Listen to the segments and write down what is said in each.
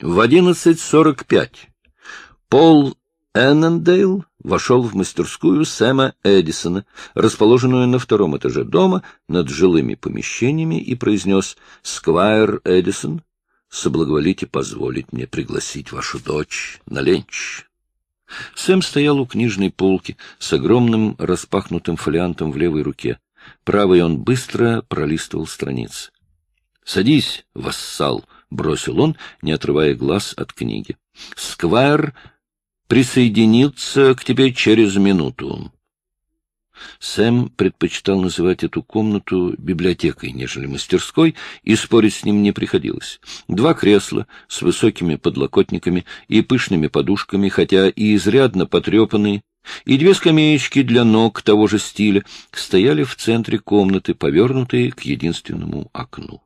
В 11.45 Пол Эннендейл вошел в мастерскую Сэма Эдисона, расположенную на втором этаже дома над жилыми помещениями, и произнес «Сквайр Эдисон, соблаговолите позволить мне пригласить вашу дочь на ленч». Сэм стоял у книжной полки с огромным распахнутым фолиантом в левой руке. Правой он быстро пролистывал страницы. — Садись, вассал, — бросил он, не отрывая глаз от книги. — Сквайр присоединится к тебе через минуту. Сэм предпочитал называть эту комнату библиотекой, нежели мастерской, и спорить с ним не приходилось. Два кресла с высокими подлокотниками и пышными подушками, хотя и изрядно потрепанные, и две скамеечки для ног того же стиля стояли в центре комнаты, повернутые к единственному окну.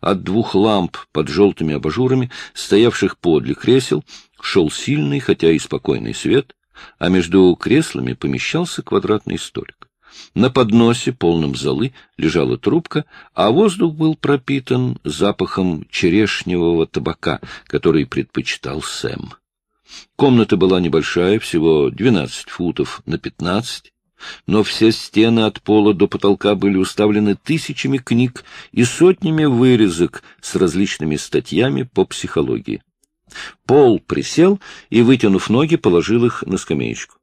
От двух ламп под желтыми абажурами, стоявших подле кресел, шел сильный, хотя и спокойный свет, а между креслами помещался квадратный столик. На подносе, полном золы, лежала трубка, а воздух был пропитан запахом черешневого табака, который предпочитал Сэм. Комната была небольшая, всего 12 футов на 15, но все стены от пола до потолка были уставлены тысячами книг и сотнями вырезок с различными статьями по психологии. Пол присел и, вытянув ноги, положил их на скамеечку.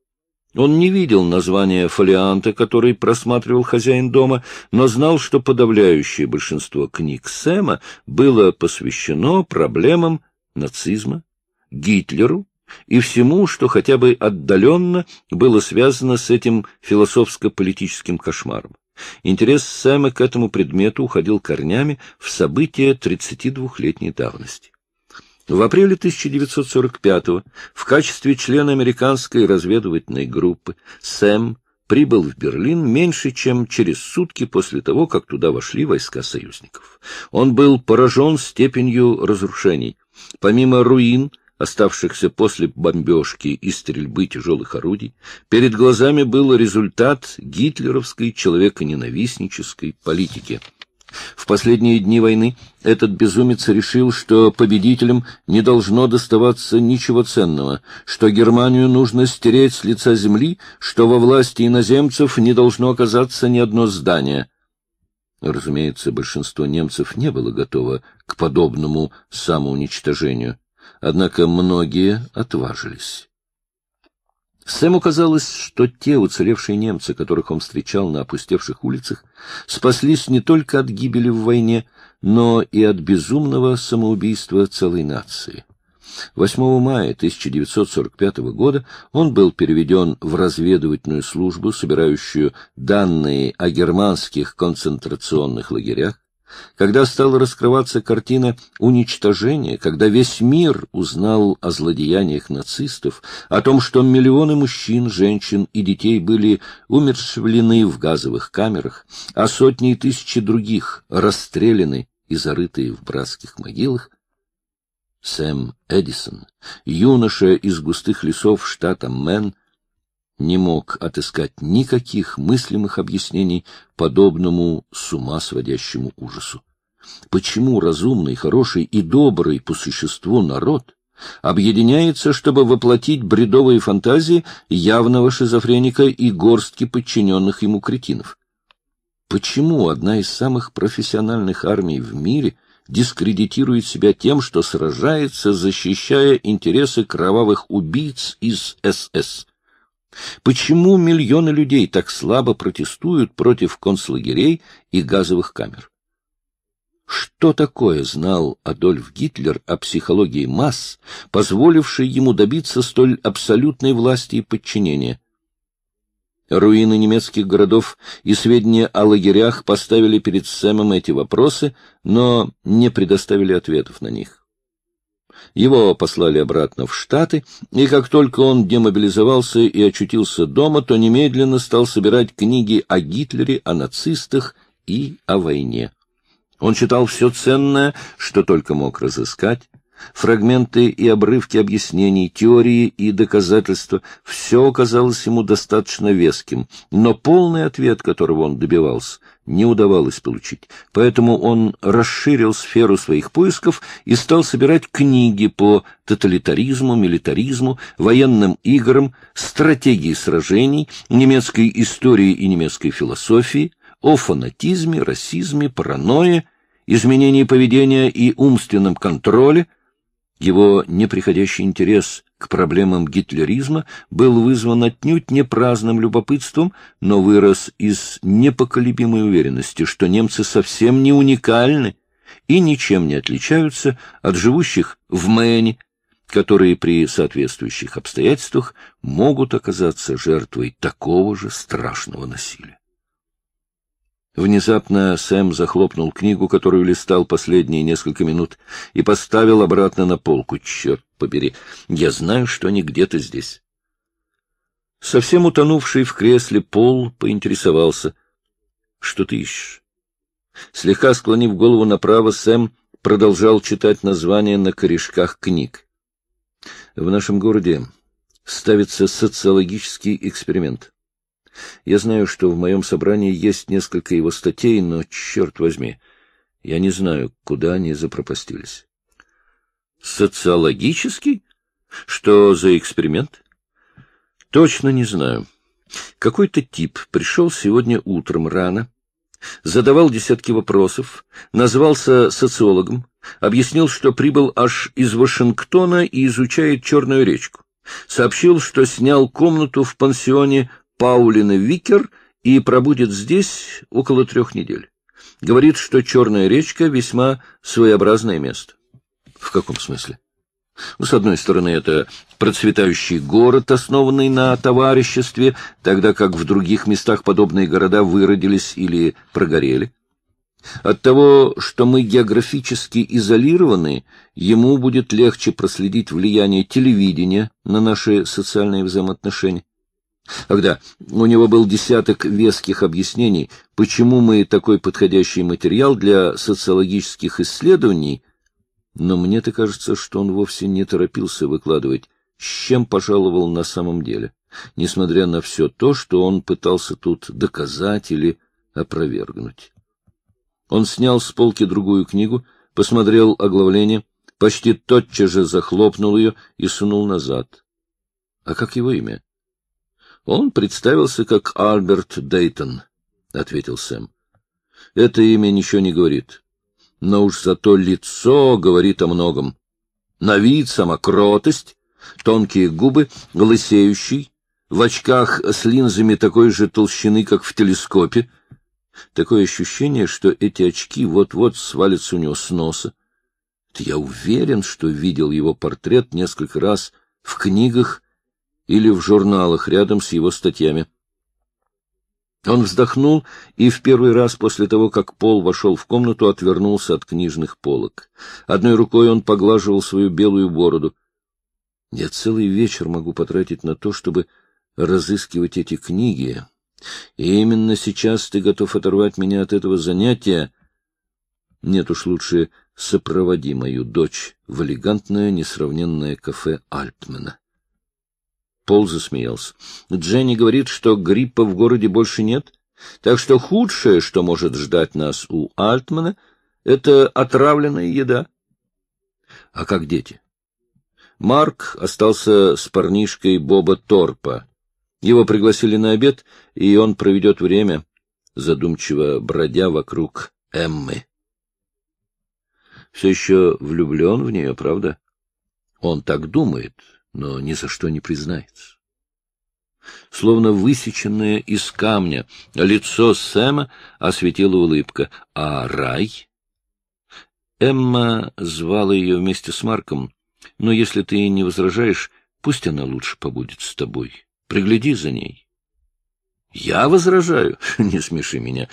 Он не видел названия фолианта, который просматривал хозяин дома, но знал, что подавляющее большинство книг Сэма было посвящено проблемам нацизма, Гитлеру и всему, что хотя бы отдаленно было связано с этим философско-политическим кошмаром. Интерес Сэма к этому предмету уходил корнями в события 32-летней давности. В апреле 1945-го в качестве члена американской разведывательной группы Сэм прибыл в Берлин меньше, чем через сутки после того, как туда вошли войска союзников. Он был поражен степенью разрушений. Помимо руин, оставшихся после бомбежки и стрельбы тяжелых орудий, перед глазами был результат гитлеровской человеконенавистнической политики — в последние дни войны этот безумец решил, что победителям не должно доставаться ничего ценного, что Германию нужно стереть с лица земли, что во власти иноземцев не должно оказаться ни одно здание. Разумеется, большинство немцев не было готово к подобному самоуничтожению, однако многие отважились. Сэму казалось, что те уцелевшие немцы, которых он встречал на опустевших улицах, спаслись не только от гибели в войне, но и от безумного самоубийства целой нации. 8 мая 1945 года он был переведен в разведывательную службу, собирающую данные о германских концентрационных лагерях, когда стала раскрываться картина уничтожения, когда весь мир узнал о злодеяниях нацистов, о том, что миллионы мужчин, женщин и детей были умерщвлены в газовых камерах, а сотни и тысячи других расстреляны и зарытые в братских могилах, Сэм Эдисон, юноша из густых лесов штата Мэн, не мог отыскать никаких мыслимых объяснений подобному с ума сводящему ужасу. Почему разумный, хороший и добрый по существу народ объединяется, чтобы воплотить бредовые фантазии явного шизофреника и горстки подчиненных ему кретинов? Почему одна из самых профессиональных армий в мире дискредитирует себя тем, что сражается, защищая интересы кровавых убийц из СС? Почему миллионы людей так слабо протестуют против концлагерей и газовых камер? Что такое знал Адольф Гитлер о психологии масс, позволившей ему добиться столь абсолютной власти и подчинения? Руины немецких городов и сведения о лагерях поставили перед Сэмом эти вопросы, но не предоставили ответов на них. Его послали обратно в Штаты, и как только он демобилизовался и очутился дома, то немедленно стал собирать книги о Гитлере, о нацистах и о войне. Он читал все ценное, что только мог разыскать, фрагменты и обрывки объяснений, теории и доказательства, все казалось ему достаточно веским, но полный ответ, которого он добивался, не удавалось получить, поэтому он расширил сферу своих поисков и стал собирать книги по тоталитаризму, милитаризму, военным играм, стратегии сражений, немецкой истории и немецкой философии, о фанатизме, расизме, паранойе, изменении поведения и умственном контроле. Его неприходящий интерес к проблемам гитлеризма был вызван отнюдь не праздным любопытством, но вырос из непоколебимой уверенности, что немцы совсем не уникальны и ничем не отличаются от живущих в Мэне, которые при соответствующих обстоятельствах могут оказаться жертвой такого же страшного насилия. Внезапно Сэм захлопнул книгу, которую листал последние несколько минут, и поставил обратно на полку. Черт побери, я знаю, что они где-то здесь. Совсем утонувший в кресле Пол поинтересовался. — Что ты ищешь? Слегка склонив голову направо, Сэм продолжал читать названия на корешках книг. В нашем городе ставится социологический эксперимент. Я знаю, что в моем собрании есть несколько его статей, но, черт возьми, я не знаю, куда они запропастились. Социологический? Что за эксперимент? Точно не знаю. Какой-то тип пришел сегодня утром рано, задавал десятки вопросов, назвался социологом, объяснил, что прибыл аж из Вашингтона и изучает Черную речку. Сообщил, что снял комнату в пансионе Паулина Викер и пробудет здесь около трех недель. Говорит, что Черная речка — весьма своеобразное место. В каком смысле? Ну, с одной стороны, это процветающий город, основанный на товариществе, тогда как в других местах подобные города выродились или прогорели. От того, что мы географически изолированы, ему будет легче проследить влияние телевидения на наши социальные взаимоотношения. Когда у него был десяток веских объяснений, почему мы такой подходящий материал для социологических исследований, но мне-то кажется, что он вовсе не торопился выкладывать, с чем пожаловал на самом деле, несмотря на все то, что он пытался тут доказать или опровергнуть. Он снял с полки другую книгу, посмотрел оглавление, почти тотчас же захлопнул ее и сунул назад. А как его имя? Он представился как Альберт Дейтон, — ответил Сэм. Это имя ничего не говорит. Но уж зато лицо говорит о многом. На вид сама кротость, тонкие губы, лысеющий, в очках с линзами такой же толщины, как в телескопе. Такое ощущение, что эти очки вот-вот свалятся у него с носа. Я уверен, что видел его портрет несколько раз в книгах или в журналах рядом с его статьями. Он вздохнул и в первый раз после того, как Пол вошел в комнату, отвернулся от книжных полок. Одной рукой он поглаживал свою белую бороду. Я целый вечер могу потратить на то, чтобы разыскивать эти книги. И именно сейчас ты готов оторвать меня от этого занятия. Нет уж лучше сопроводи мою дочь в элегантное, несравненное кафе Альтмана. Пол засмеялся. Дженни говорит, что гриппа в городе больше нет, так что худшее, что может ждать нас у Альтмана, это отравленная еда. А как дети? Марк остался с парнишкой Боба Торпа. Его пригласили на обед, и он проведет время, задумчиво бродя вокруг Эммы. Все еще влюблен в нее, правда? Он так думает, но ни за что не признается. Словно высеченное из камня, лицо Сэма осветила улыбка. А рай? Эмма звала ее вместе с Марком, но если ты не возражаешь, пусть она лучше побудет с тобой. Пригляди за ней. Я возражаю? Не смеши меня.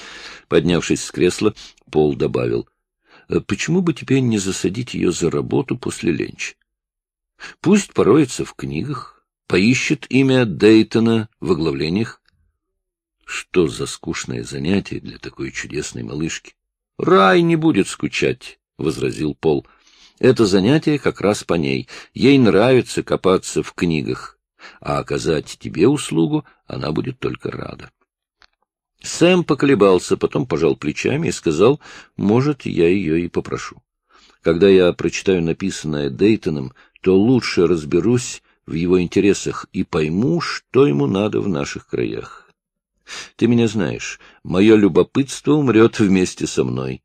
Поднявшись с кресла, Пол добавил. Почему бы теперь не засадить ее за работу после ленча? Пусть пороется в книгах, поищет имя Дейтона в оглавлениях. Что за скучное занятие для такой чудесной малышки? Рай не будет скучать, — возразил Пол. Это занятие как раз по ней. Ей нравится копаться в книгах, а оказать тебе услугу она будет только рада. Сэм поколебался, потом пожал плечами и сказал, может, я ее и попрошу. Когда я прочитаю написанное Дейтоном, то лучше разберусь в его интересах и пойму, что ему надо в наших краях. Ты меня знаешь, мое любопытство умрет вместе со мной.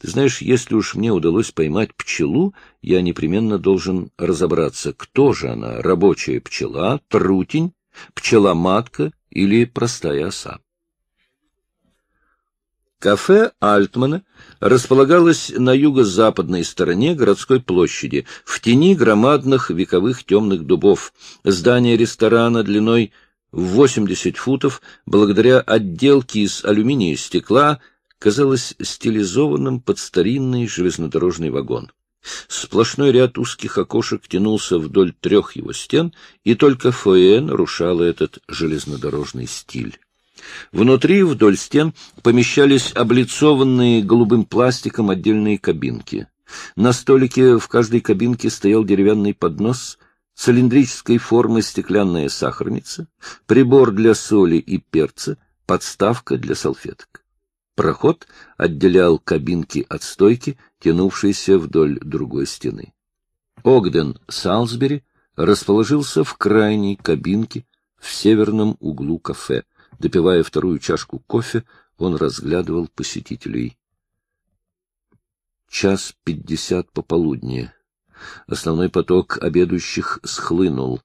Ты знаешь, если уж мне удалось поймать пчелу, я непременно должен разобраться, кто же она, рабочая пчела, трутень, пчела-матка или простая оса. Кафе Альтмана располагалось на юго-западной стороне городской площади, в тени громадных вековых темных дубов. Здание ресторана длиной в 80 футов, благодаря отделке из алюминия и стекла, казалось стилизованным под старинный железнодорожный вагон. Сплошной ряд узких окошек тянулся вдоль трех его стен, и только фойе нарушало этот железнодорожный стиль. Внутри, вдоль стен, помещались облицованные голубым пластиком отдельные кабинки. На столике в каждой кабинке стоял деревянный поднос, цилиндрической формы стеклянная сахарница, прибор для соли и перца, подставка для салфеток. Проход отделял кабинки от стойки, тянувшейся вдоль другой стены. Огден Салсбери расположился в крайней кабинке в северном углу кафе — Допивая вторую чашку кофе, он разглядывал посетителей. Час пятьдесят пополудни. Основной поток обедающих схлынул.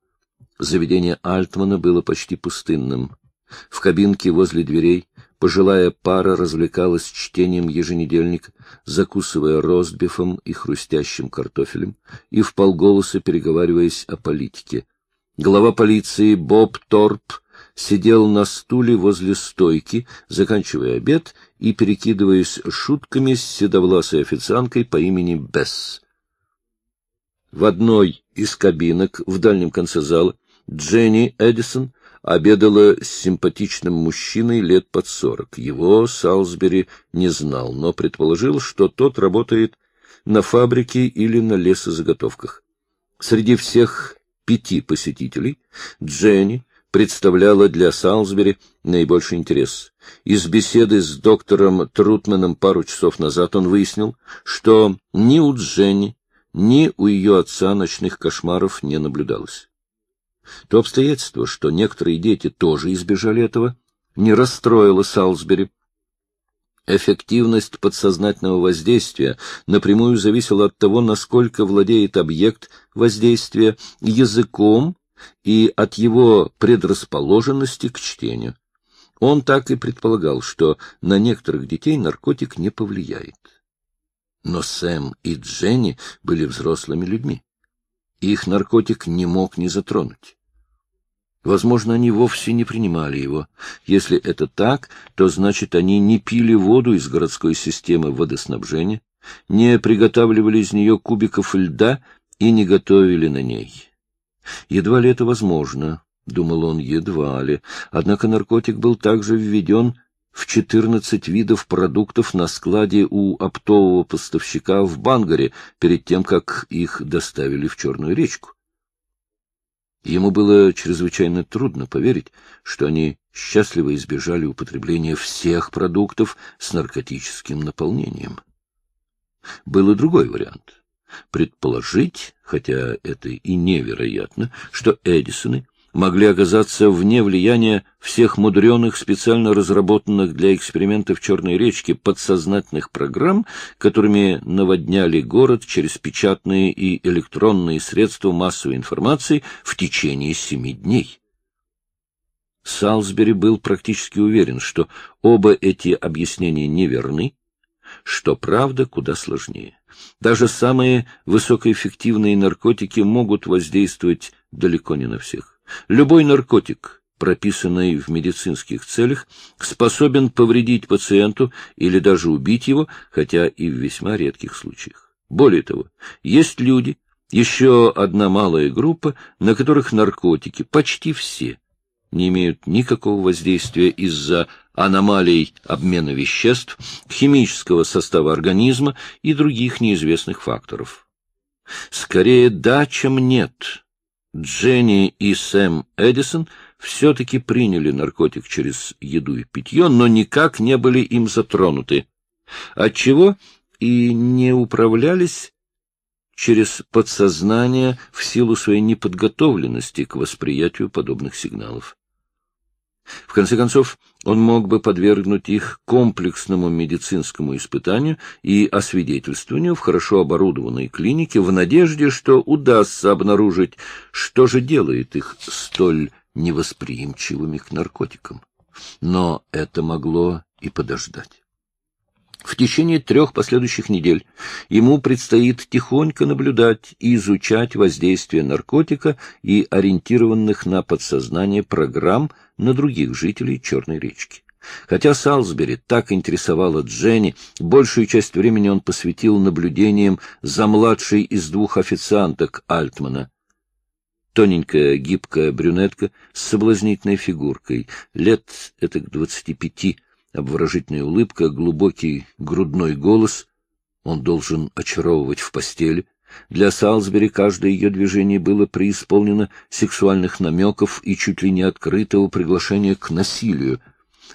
Заведение Альтмана было почти пустынным. В кабинке возле дверей пожилая пара развлекалась чтением еженедельника, закусывая ростбифом и хрустящим картофелем и вполголоса переговариваясь о политике. Глава полиции Боб Торп сидел на стуле возле стойки, заканчивая обед и перекидываясь шутками с седовласой официанткой по имени Бесс. В одной из кабинок в дальнем конце зала Дженни Эдисон обедала с симпатичным мужчиной лет под сорок. Его Салсбери не знал, но предположил, что тот работает на фабрике или на лесозаготовках. Среди всех пяти посетителей Дженни представляла для Салсбери наибольший интерес. Из беседы с доктором Трутманом пару часов назад он выяснил, что ни у Дженни, ни у ее отца ночных кошмаров не наблюдалось. То обстоятельство, что некоторые дети тоже избежали этого, не расстроило Салсбери. Эффективность подсознательного воздействия напрямую зависела от того, насколько владеет объект воздействия языком и от его предрасположенности к чтению. Он так и предполагал, что на некоторых детей наркотик не повлияет. Но Сэм и Дженни были взрослыми людьми. Их наркотик не мог не затронуть. Возможно, они вовсе не принимали его. Если это так, то значит, они не пили воду из городской системы водоснабжения, не приготавливали из нее кубиков льда и не готовили на ней. Едва ли это возможно, — думал он, — едва ли. Однако наркотик был также введен в четырнадцать видов продуктов на складе у оптового поставщика в Бангаре перед тем, как их доставили в Черную речку. Ему было чрезвычайно трудно поверить, что они счастливо избежали употребления всех продуктов с наркотическим наполнением. Был и другой вариант — предположить, хотя это и невероятно, что Эдисоны могли оказаться вне влияния всех мудреных, специально разработанных для экспериментов Черной речки подсознательных программ, которыми наводняли город через печатные и электронные средства массовой информации в течение семи дней. Салсбери был практически уверен, что оба эти объяснения неверны, что правда куда сложнее. Даже самые высокоэффективные наркотики могут воздействовать далеко не на всех. Любой наркотик, прописанный в медицинских целях, способен повредить пациенту или даже убить его, хотя и в весьма редких случаях. Более того, есть люди, еще одна малая группа, на которых наркотики, почти все, не имеют никакого воздействия из-за аномалий обмена веществ, химического состава организма и других неизвестных факторов. Скорее да, чем нет. Дженни и Сэм Эдисон все-таки приняли наркотик через еду и питье, но никак не были им затронуты, отчего и не управлялись через подсознание в силу своей неподготовленности к восприятию подобных сигналов. В конце концов, он мог бы подвергнуть их комплексному медицинскому испытанию и освидетельствованию в хорошо оборудованной клинике в надежде, что удастся обнаружить, что же делает их столь невосприимчивыми к наркотикам. Но это могло и подождать. В течение трех последующих недель ему предстоит тихонько наблюдать и изучать воздействие наркотика и ориентированных на подсознание программ на других жителей Черной речки. Хотя Салсбери так интересовала Дженни, большую часть времени он посвятил наблюдениям за младшей из двух официанток Альтмана. Тоненькая, гибкая брюнетка с соблазнительной фигуркой, лет этак двадцати пяти, обворожительная улыбка, глубокий грудной голос. Он должен очаровывать в постели. Для Салсбери каждое ее движение было преисполнено сексуальных намеков и чуть ли не открытого приглашения к насилию.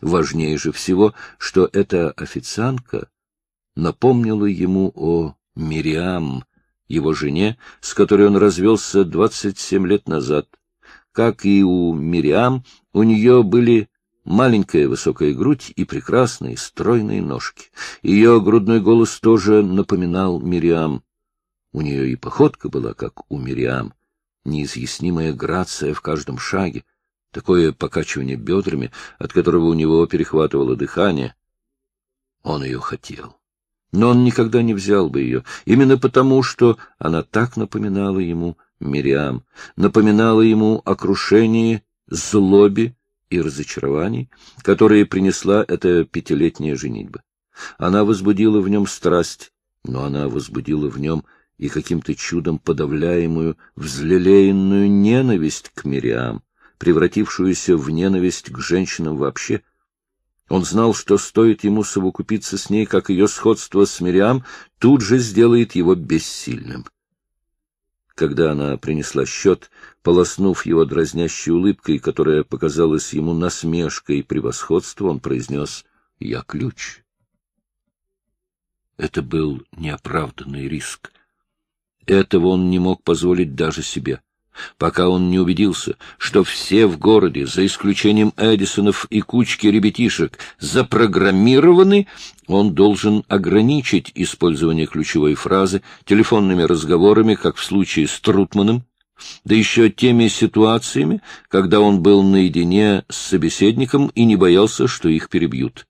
Важнее же всего, что эта официантка напомнила ему о Мириам, его жене, с которой он развелся двадцать семь лет назад. Как и у Мириам, у нее были маленькая высокая грудь и прекрасные стройные ножки. Ее грудной голос тоже напоминал Мириам. У нее и походка была, как у Мириам, неизъяснимая грация в каждом шаге, такое покачивание бедрами, от которого у него перехватывало дыхание. Он ее хотел. Но он никогда не взял бы ее, именно потому, что она так напоминала ему Мириам, напоминала ему о крушении, злобе и разочарований, которые принесла эта пятилетняя женитьба. Она возбудила в нем страсть, но она возбудила в нем и каким-то чудом подавляемую, взлелеянную ненависть к Мириам, превратившуюся в ненависть к женщинам вообще. Он знал, что стоит ему совокупиться с ней, как ее сходство с Мириам тут же сделает его бессильным. Когда она принесла счет, полоснув его дразнящей улыбкой, которая показалась ему насмешкой и превосходством, он произнес «Я ключ». Это был неоправданный риск. Этого он не мог позволить даже себе пока он не убедился, что все в городе, за исключением Эдисонов и кучки ребятишек, запрограммированы, он должен ограничить использование ключевой фразы телефонными разговорами, как в случае с Трутманом, да еще теми ситуациями, когда он был наедине с собеседником и не боялся, что их перебьют.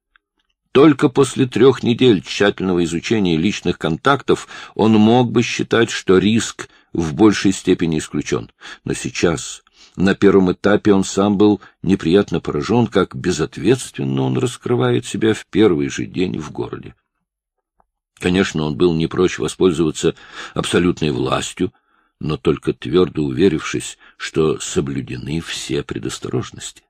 Только после трех недель тщательного изучения личных контактов он мог бы считать, что риск в большей степени исключен. Но сейчас, на первом этапе, он сам был неприятно поражен, как безответственно он раскрывает себя в первый же день в городе. Конечно, он был не прочь воспользоваться абсолютной властью, но только твердо уверившись, что соблюдены все предосторожности.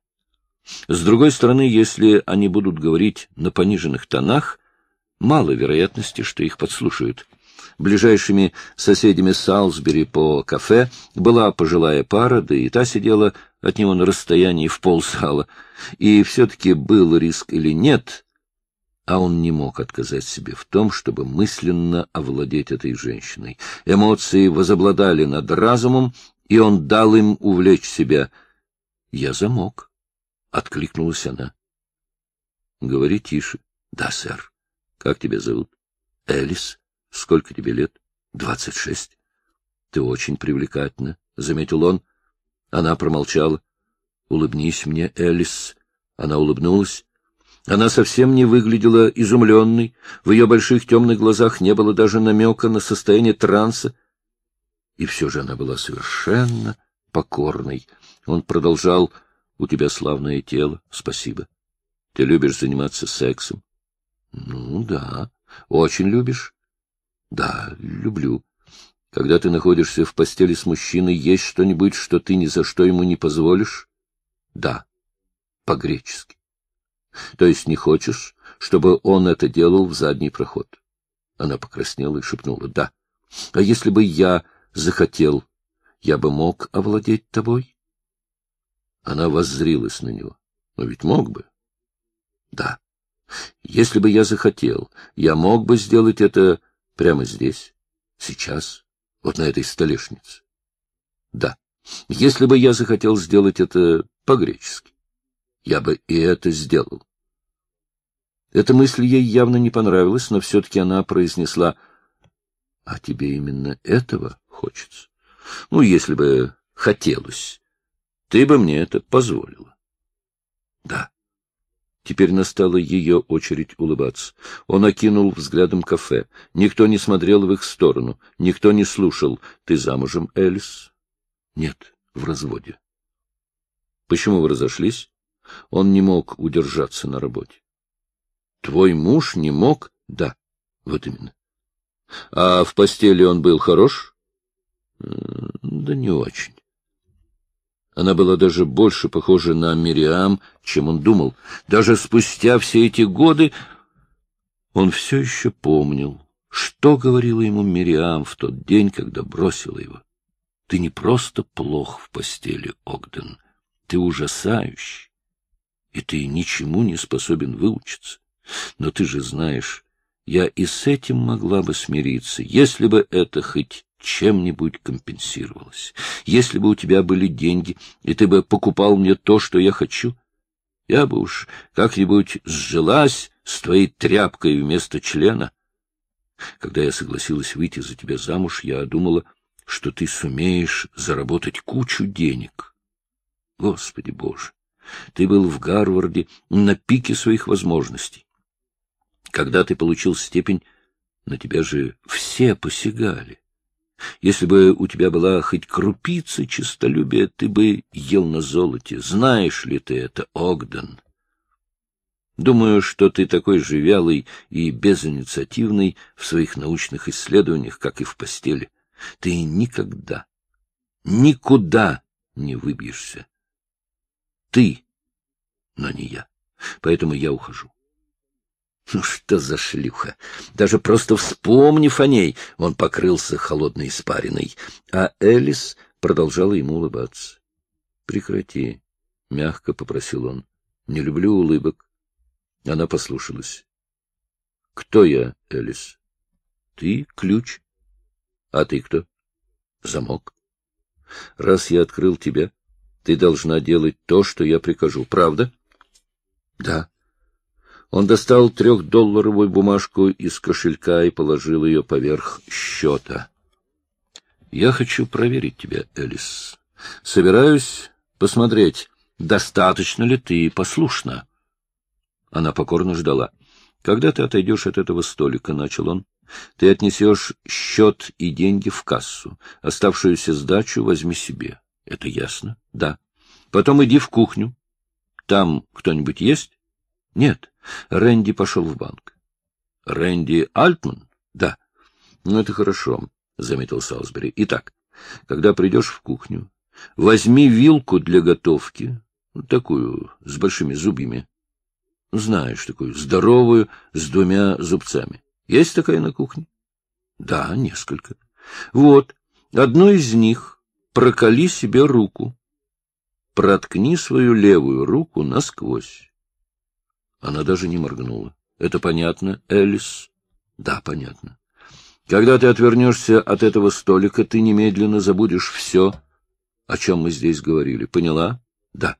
С другой стороны, если они будут говорить на пониженных тонах, мало вероятности, что их подслушают. Ближайшими соседями Салсбери по кафе была пожилая пара, да и та сидела от него на расстоянии в ползала. И все-таки был риск или нет, а он не мог отказать себе в том, чтобы мысленно овладеть этой женщиной. Эмоции возобладали над разумом, и он дал им увлечь себя. «Я замок», — откликнулась она. «Говори тише». «Да, сэр». «Как тебя зовут?» «Элис». Сколько тебе лет? Двадцать шесть. Ты очень привлекательна, — заметил он. Она промолчала. Улыбнись мне, Элис. Она улыбнулась. Она совсем не выглядела изумленной. В ее больших темных глазах не было даже намека на состояние транса. И все же она была совершенно покорной. Он продолжал. — У тебя славное тело. Спасибо. Ты любишь заниматься сексом? — Ну, да. Очень любишь? Да, люблю. Когда ты находишься в постели с мужчиной, есть что-нибудь, что ты ни за что ему не позволишь? Да, по-гречески. То есть не хочешь, чтобы он это делал в задний проход? Она покраснела и шепнула. Да. А если бы я захотел? я бы мог овладеть тобой? Она воззрилась на него. Но ведь мог бы. Да. Если бы я захотел, я мог бы сделать это прямо здесь, сейчас, вот на этой столешнице. Да. Если бы я захотел сделать это по-гречески, я бы и это сделал. Эта мысль ей явно не понравилась, но все-таки она произнесла, «А тебе именно этого хочется? Ну, если бы хотелось, ты бы мне это позволила». «Да». Теперь настала ее очередь улыбаться. Он окинул взглядом кафе. Никто не смотрел в их сторону, никто не слушал. «Ты замужем, Элис?» «Нет, в разводе». «Почему вы разошлись?» Он не мог удержаться на работе. Твой муж не мог? Да, вот именно. А в постели он был хорош? Да не очень. Она была даже больше похожа на Мириам, чем он думал. Даже спустя все эти годы он все еще помнил, что говорила ему Мириам в тот день, когда бросила его. Ты не просто плох в постели, Огден, ты ужасающий, и ты ничему не способен выучиться. Но ты же знаешь, я и с этим могла бы смириться, если бы это хоть чем-нибудь компенсировалось. Если бы у тебя были деньги, и ты бы покупал мне то, что я хочу, я бы уж как-нибудь сжилась с твоей тряпкой вместо члена. Когда я согласилась выйти за тебя замуж, я думала, что ты сумеешь заработать кучу денег. Господи Боже! Ты был в Гарварде на пике своих возможностей. Когда ты получил степень, на тебя же все посягали. Если бы у тебя была хоть крупица честолюбия, ты бы ел на золоте. Знаешь ли ты это, Огден? Думаю, что ты такой же вялый и безинициативный в своих научных исследованиях, как и в постели. Ты никогда, никуда не выбьешься. Ты, но не я. Поэтому я ухожу. Ну что за шлюха! Даже просто вспомнив о ней, он покрылся холодной испариной, а Элис продолжала ему улыбаться. — Прекрати, — мягко попросил он. — Не люблю улыбок. Она послушалась. — Кто я, Элис? — Ты — ключ. — А ты кто? — Замок. — Раз я открыл тебя, ты должна делать то, что я прикажу. Правда? — Да. Он достал трехдолларовую бумажку из кошелька и положил ее поверх счета. — Я хочу проверить тебя, Элис. Собираюсь посмотреть, достаточно ли ты послушна. Она покорно ждала. — Когда ты отойдешь от этого столика, — начал он, — ты отнесешь счет и деньги в кассу. Оставшуюся сдачу возьми себе. Это ясно? Да. Потом иди в кухню. Там кто-нибудь есть? Нет. Рэнди пошел в банк. Рэнди Альтман? Да. Ну, это хорошо, — заметил Салсбери. Итак, когда придешь в кухню, возьми вилку для готовки, такую, с большими зубьями. Знаешь, такую здоровую, с двумя зубцами. Есть такая на кухне? Да, несколько. Вот, одну из них проколи себе руку. Проткни свою левую руку насквозь. Она даже не моргнула. — Это понятно, Элис? — Да, понятно. Когда ты отвернешься от этого столика, ты немедленно забудешь все, о чем мы здесь говорили. Поняла? Да.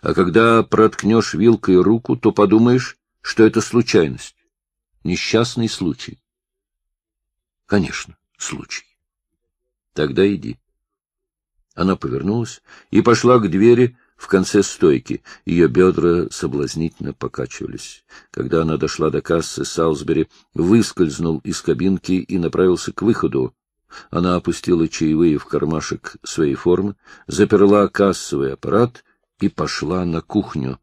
А когда проткнешь вилкой руку, то подумаешь, что это случайность. Несчастный случай. Конечно, случай. Тогда иди. Она повернулась и пошла к двери, в конце стойки. Ее бедра соблазнительно покачивались. Когда она дошла до кассы, Салсбери выскользнул из кабинки и направился к выходу. Она опустила чаевые в кармашек своей формы, заперла кассовый аппарат и пошла на кухню.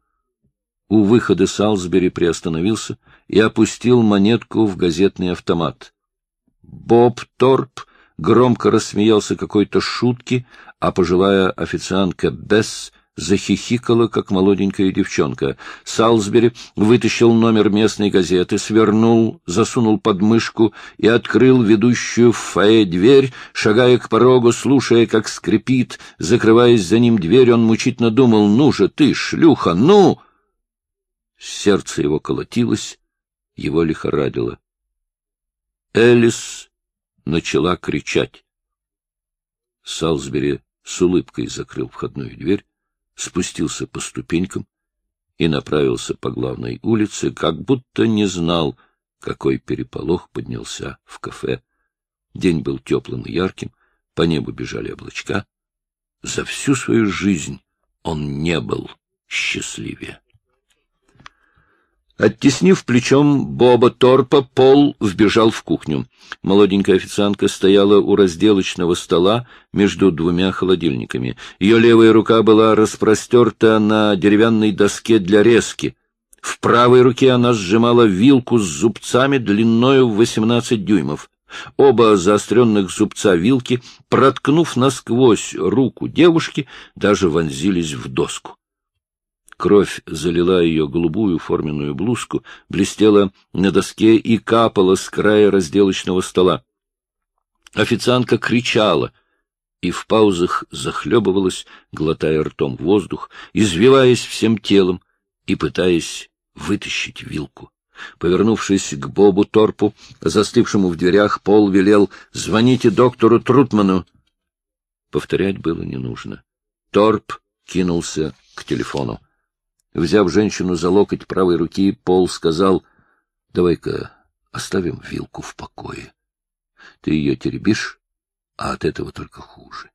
У выхода Салсбери приостановился и опустил монетку в газетный автомат. Боб Торп громко рассмеялся какой-то шутки, а пожилая официантка Бесс захихикала, как молоденькая девчонка. Салсбери вытащил номер местной газеты, свернул, засунул под мышку и открыл ведущую в фойе дверь, шагая к порогу, слушая, как скрипит. Закрываясь за ним дверь, он мучительно думал, «Ну же ты, шлюха, ну!» Сердце его колотилось, его лихорадило. Элис начала кричать. Салсбери с улыбкой закрыл входную дверь, спустился по ступенькам и направился по главной улице, как будто не знал, какой переполох поднялся в кафе. День был теплым и ярким, по небу бежали облачка. За всю свою жизнь он не был счастливее. Оттеснив плечом Боба Торпа, Пол вбежал в кухню. Молоденькая официантка стояла у разделочного стола между двумя холодильниками. Ее левая рука была распростерта на деревянной доске для резки. В правой руке она сжимала вилку с зубцами длиною в 18 дюймов. Оба заостренных зубца вилки, проткнув насквозь руку девушки, даже вонзились в доску. Кровь залила ее голубую форменную блузку, блестела на доске и капала с края разделочного стола. Официантка кричала и в паузах захлебывалась, глотая ртом воздух, извиваясь всем телом и пытаясь вытащить вилку. Повернувшись к Бобу Торпу, застывшему в дверях, Пол велел «Звоните доктору Трутману». Повторять было не нужно. Торп кинулся к телефону. Взяв женщину за локоть правой руки, Пол сказал, — Давай-ка оставим вилку в покое. Ты ее теребишь, а от этого только хуже.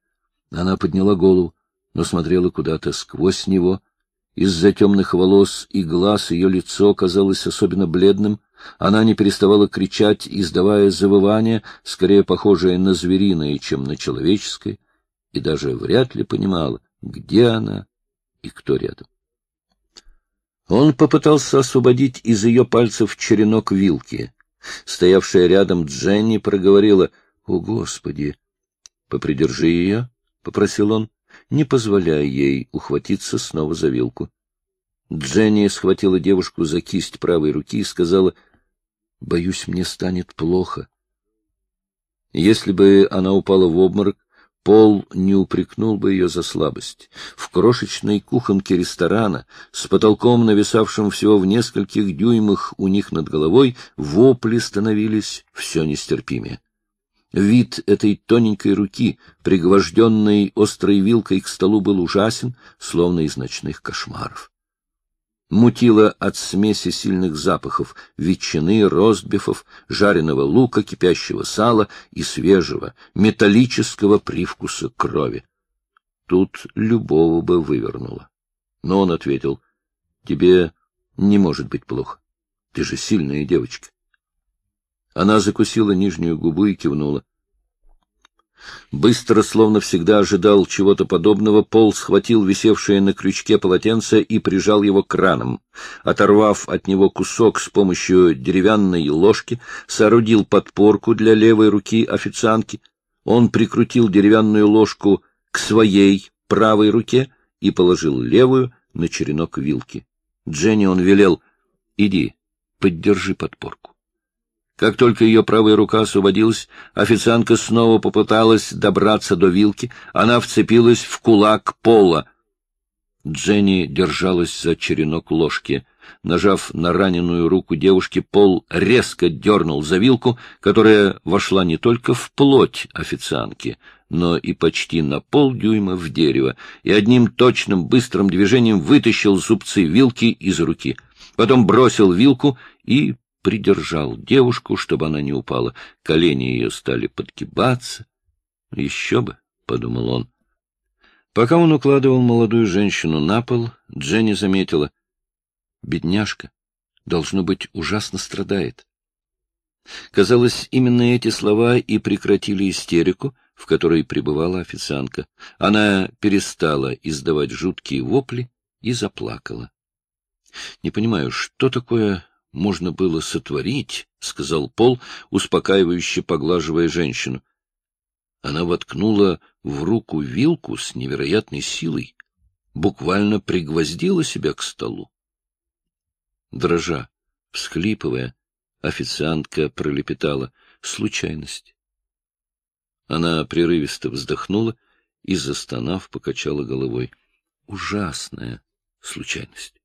Она подняла голову, но смотрела куда-то сквозь него. Из-за темных волос и глаз ее лицо казалось особенно бледным. Она не переставала кричать, издавая завывание, скорее похожее на звериное, чем на человеческое, и даже вряд ли понимала, где она и кто рядом. Он попытался освободить из ее пальцев черенок вилки. Стоявшая рядом Дженни проговорила, — О, Господи! — Попридержи ее, — попросил он, не позволяя ей ухватиться снова за вилку. Дженни схватила девушку за кисть правой руки и сказала, — Боюсь, мне станет плохо. Если бы она упала в обморок, Пол не упрекнул бы ее за слабость. В крошечной кухонке ресторана, с потолком, нависавшим всего в нескольких дюймах у них над головой, вопли становились все нестерпимее. Вид этой тоненькой руки, пригвожденной острой вилкой к столу, был ужасен, словно из ночных кошмаров мутило от смеси сильных запахов — ветчины, ростбифов, жареного лука, кипящего сала и свежего, металлического привкуса крови. Тут любого бы вывернуло. Но он ответил, — тебе не может быть плохо. Ты же сильная девочка. Она закусила нижнюю губу и кивнула. Быстро, словно всегда ожидал чего-то подобного, Пол схватил висевшее на крючке полотенце и прижал его к ранам. Оторвав от него кусок с помощью деревянной ложки, соорудил подпорку для левой руки официантки. Он прикрутил деревянную ложку к своей правой руке и положил левую на черенок вилки. Дженни он велел, — иди, поддержи подпорку. Как только ее правая рука освободилась, официантка снова попыталась добраться до вилки. Она вцепилась в кулак пола. Дженни держалась за черенок ложки. Нажав на раненую руку девушки, Пол резко дернул за вилку, которая вошла не только в плоть официантки, но и почти на полдюйма в дерево, и одним точным быстрым движением вытащил зубцы вилки из руки. Потом бросил вилку и придержал девушку, чтобы она не упала. Колени ее стали подгибаться. Еще бы, — подумал он. Пока он укладывал молодую женщину на пол, Дженни заметила. Бедняжка, должно быть, ужасно страдает. Казалось, именно эти слова и прекратили истерику, в которой пребывала официантка. Она перестала издавать жуткие вопли и заплакала. Не понимаю, что такое можно было сотворить, — сказал Пол, успокаивающе поглаживая женщину. Она воткнула в руку вилку с невероятной силой. буквально пригвоздила себя к столу. Дрожа, всхлипывая, официантка пролепетала «случайность». Она прерывисто вздохнула и, застонав, покачала головой. Ужасная случайность.